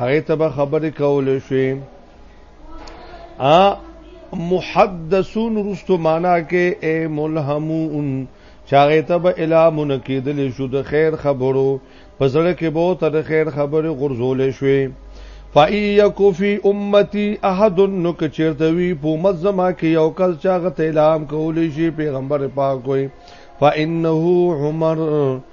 هغه ته به خبرې کول شي ا محدثون رستو معنا کې اے ملهمون چاغه ته به الهامونه کېدل شو د خیر خبرو پسړه کې به تر خیر خبرې غرزول شوي فایکو فی امتی احد نو که چیرته وی په امت زما کې یو کس چاغه ته الهام کولی شي پیغمبر پاک وي فانه عمر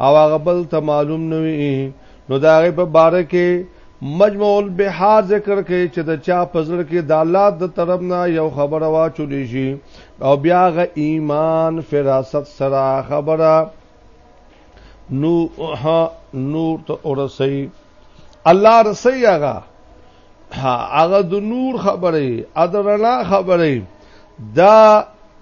او هغه بل ته معلوم نه وي نو دا غي په باره کې مجموع البحار ذکر کوي چې د چا پزړه کې د الله د طرف نه یو خبره واچولې شي او بیا غ ایمان فراست سره خبره نو ها نور ته ورسي الله رسي هغه هغه د نور خبره ادرنا خبره دا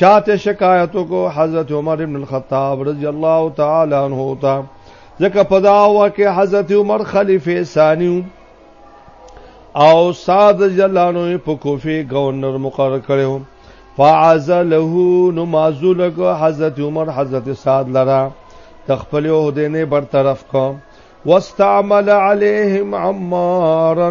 چاته شکایت کو حضرت عمر ابن الخطاب رضی الله تعالی عنہ تا ځکه په دا واکه حضرت عمر خلیفہ ثانی او سعد رضی الله عنه په کوفه گورنر مقرر کړو فعزله نمازل کو حضرت عمر حضرت سعد لرا تخپل عہدینه برطرف کو واستعمل عليهم عمارا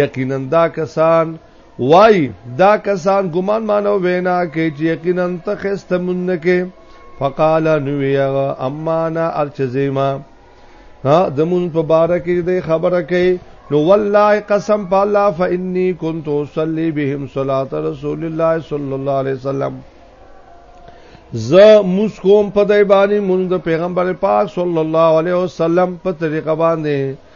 یقینا دا کسان وای دا کسان ګمان مانو وینا کې چې یقینا ته خسته مونږ کې فقال نویا اما انا ارچزیما ها د مون په بار کې د خبره کې نو والله قسم په الله فإني كنت أصلي بهم صلاة رسول الله صلى الله عليه وسلم ز مسکوم په دای باندې مونږ د پیغمبر پاک صلی الله علیه وسلم په طریقه باندې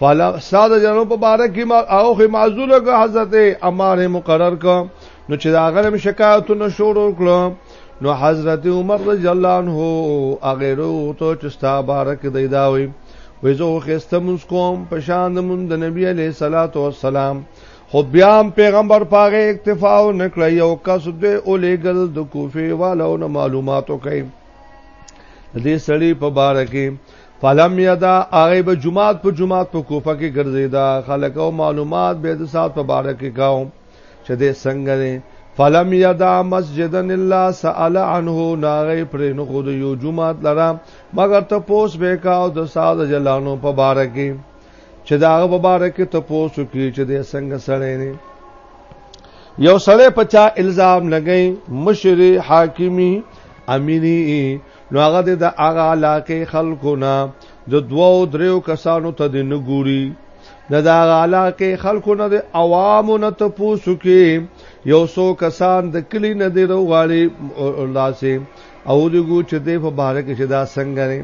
فلا ساده جنو په باره کې ما او خې معذور کو حضرت عمر مقرر کو نو چې دا غنم شکایتونه شروع کړو نو حضرت عمر رضی الله عنه هغه ورو ته چې ستا باره کې دی دا وي وې زه خسته مونږ کوم په شان د مون د نبی علی صلوات و سلام خو بیا پیغمبر پاغه اکتفا او نکړی او کس دې اولېګل د کوفه والو نه معلوماتو کوي دې سړی په باره کې فلم یدا هغه به جمعات په جمعات په کوفه کې ګرځیدا خلک او معلومات به د سات په باره کې کاو چې د څنګه دی فلم یدا مسجدن الله سال عنه ناغه پر نو خود یو جمعات لرا مگر ته پوس به کا او د ساز جلانو په باره کې چې دا هغه په باره کې ته پوس کی چې د څنګه سړی نه یو سړی پچا الزام لګی مشری حاکمی امینی نو هغه د هغه علاقه خلکو نه د دوو دریو کسانو ته د نګوري د دا علاقه خلکو نه د عوامو نه ته پوسو کې یو څو کسان د کلی نه دی روغاړي لاسه او دغه چې د په بار کې چې دا څنګه نه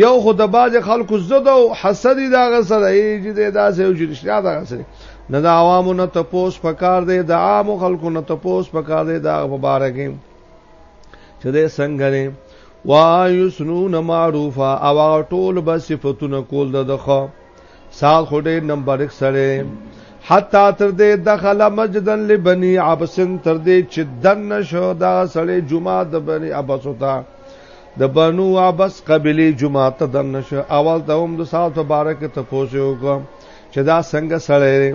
یو خو د باج خلکو زده او حسد دا غسره ای چې دا سه او چې رښتیا دا غسره نه د عوامو نه ته پوس پکار دی د عام خلکو نه ته پوس پکار دی دا په بار کې چې دې څنګه نه وا یسنون معروفا او ټول به صفاتونه کول د دخه سال خډې نمبر 1 سره حتا تر دې دخل مسجدن لبني عبسن تر دې چې دن شو دا سړې جمعه د بني عبس وتا د بنو عبس قبلي جمعه ته دن شو اول ته هم د سال مبارک ته پوسو کو چې دا څنګه سړې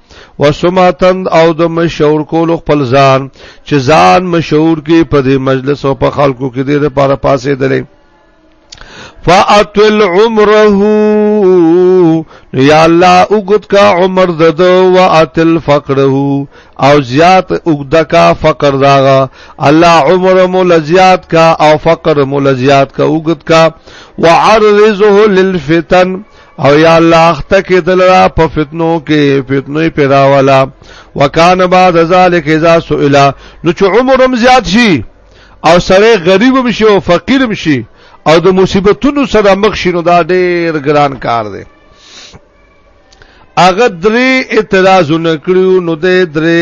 وسماتن او د مشور کول خپل ځان چې ځان مشور کې په دې مجلس او په خلکو کې دې لپاره پاسې دلې فاطل عمره یا الله اوګد کا عمر دد او اتل فقره او زیات اوګد کا فقر داغا الله عمر مول زیات کا او فقر مول زیات کا اوګد کا وعرضه للفتن او یا الله اخته کې دلرا په فتنو کې فتنوي پیدا والا وکانه بعد ذالک اذا سئل نو چې عمرم زیات شي او سره غریب هم شي او فقیر هم شي او د مصیبتونو سره مخ شي نو دا ډېر ګران کار دی اغه درې اعتراضونه کړیو نو دې درې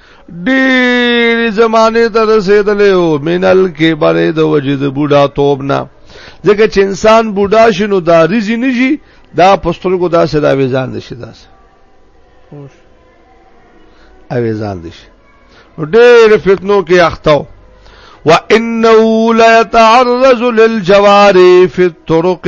ډېری زمانه ته رسیدلې او مینل کې بلې د وجد بوډا توب نه ځکه چې انسان بوډا شنو دا ریزي نشي دا پسترګو دا صدا ویزان نشي دا خوش اویزان نشي ډېر فتنو کې اختاو وانه لا يتعرض للجواري في الطرق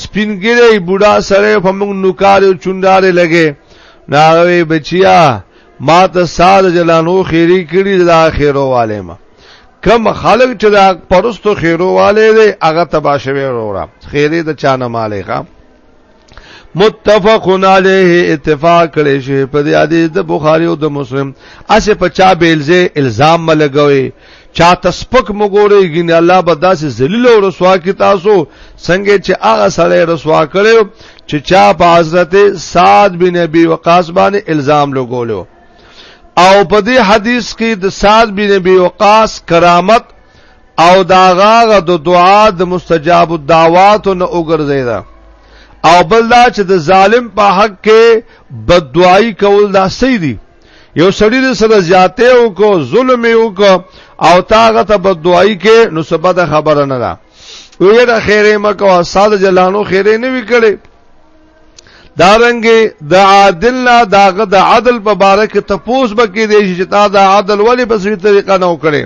سپینګری بوډا سره په موږ نوکار او چوندارې لګې ناغوي بچیا ما ته ساده جلانو خیری کړي د اخیرو والے ما کم خلق چې دا پرستو خیرو والے دی هغه تبا شوی وروړه خیری د چانه مالې ښا متفقن علیه اتفاق کړي شی په دې حدیث د بخاری او د مسلم اسه په چا بیلزه الزام ملګوي چا تسپک مګورې ګین الله به داسې ذلیل او رسوا کی تاسو څنګه چې هغه سړی رسوا کړو چې چا په حضرت سعد بن ابي وقاص باندې الزام لګولو او په دې حدیث کې د سعد بن ابي وقاص کرامت او داغه د دعا د مستجاب الدعوات نه وګرځیدا او بل دا چې د ظالم په حق کې بددعای کول دا صحیح دي یو سړی د سره زیاته او کو ظلم یو کو او تاغه ته بدوای کې نو سبد خبره نه ده وی دا خیره مکو سال جلانو خیره نه وکړي دارنګي د دا عادل نه داغه د عدل په باره کې تپوس بکې دی چې تا د عدل ولی په صحیح طریقه نه وکړي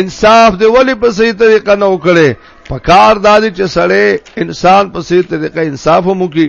انصاف دی ولی په صحیح طریقه نه وکړي پکار دادی چې سړی انسان په صحیح طریقه انصاف هم وکړي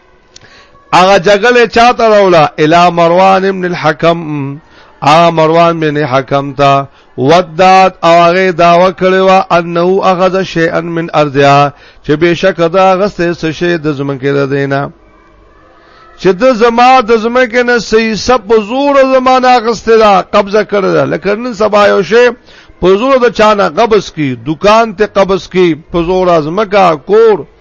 هغه جګړه چاته راولا الی مروان ابن الحکم ا مروان بن حکم تا ودات او هغه داوا کړو انه اخذ شیئا من ارضها چې بشک دا غسه څه شی د زمکه ده دینه چې د زما د زمکه نه سي سب زور زمانہ غسته دا قبضه کړل لکه نن سبا یو شی په زور د چانه قبض کی دکان ته قبض کی په زور ازمکا کور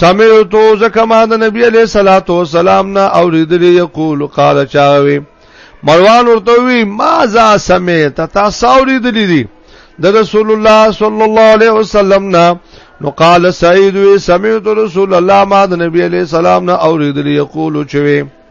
سمعتو زکه ما د نبی علیہ الصلوۃ والسلام نه اوریدلی یقول قال چاوي مروان ورته وی ما ذا سمعت تاسو اوریدلی دي د رسول الله صلی الله علیه وسلم نه نو قال سعید وی سمعت رسول الله ما د نبی علیہ السلام نه اوریدلی یقول چوي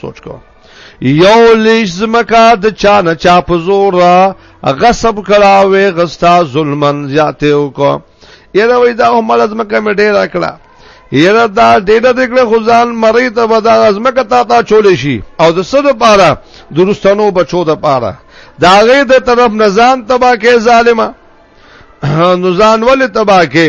سوچ کو یو لیش زمکا د چا نه چا په زور غصب کړه وې غستا ظلمن زیاته وکړه یره وې دا هم لازمکه مې ډیر کړه یره دا ډیره دګړه خزان مری ته ودا ازمکه تا تا چولې شي او د سره پاره درستانو بچو د پاره دا غې د طرف نزان تبا کې ظالما نزان ولې تبا کې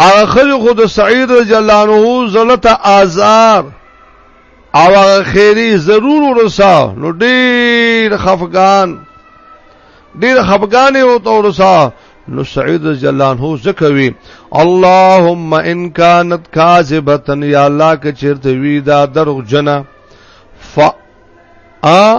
هغه خځه خو د سعید رضی الله عنه زلت آزار او هغه خیری ضرور ورسا نو ډیر خفقان ډیر خفقان او تو ورسا نو سعید رضی الله عنه زکوي اللهم ان كانت كاذبه یا الله که چیرته وی دا دروغ جنا ف ا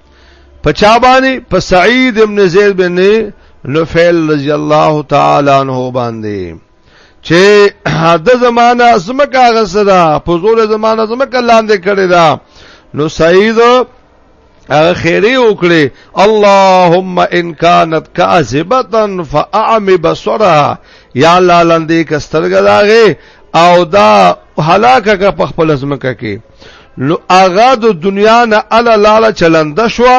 په چا باندې په سعید ابن زید بن نفیل رضی الله تعالی عنہ باندې چې د زمانہ زمکه غسدا په زور زمانہ زمکه لاندې کړی دا نو سعید هغه خیره وکړي اللهم ان كانت كاذبه فاعمي بصرها یا الله لاندې کسترګه داغه او دا هلاکه په خپل زمکه کې نو هغه د دنیا نه ال لاله چلند شو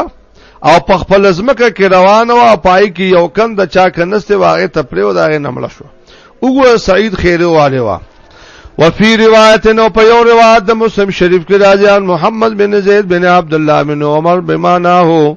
او په خپل ځمکه کې روان و پای کې یو کند چا کنسته واغې ته پریو داغه نمړ شو وګوره سعید خیره والے وا وفي روایت نو په یو روایت د مسلم شریف کې راځي محمد بن زید بن عبد الله بن عمر بمانه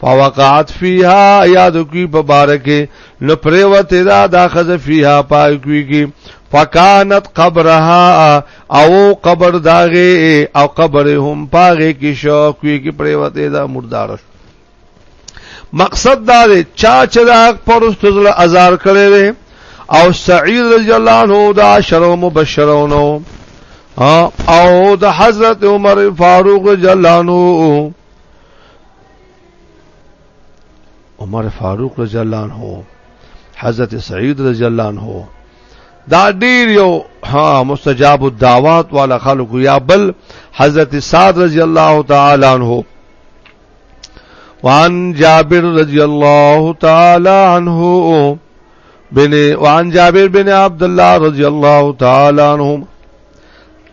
فوقعت فیها یاد کوي په بارکه نو پریوت دا دا خزه فیها پای کوي کی فکانت قبرها او قبر داغه او قبر هم پاغه کی شو کوي کی پریوت دا مردار شو مقصد دا دی چا چې دا پرست زله ازار کړي او سعید رضی الله عنه دا شرو مبشرونو او د حضرت عمر فاروق جلانو عمر فاروق رضی الله عنه حضرت سعید رضی الله عنه دا ډیر یو ها مستجاب الدعوات والا خلق یا بل حضرت سعد رضی الله تعالی عنہ وعن جابر رضی الله تعالی عنہ بن وعن جابر بن عبد الله رضی الله تعالی عنہما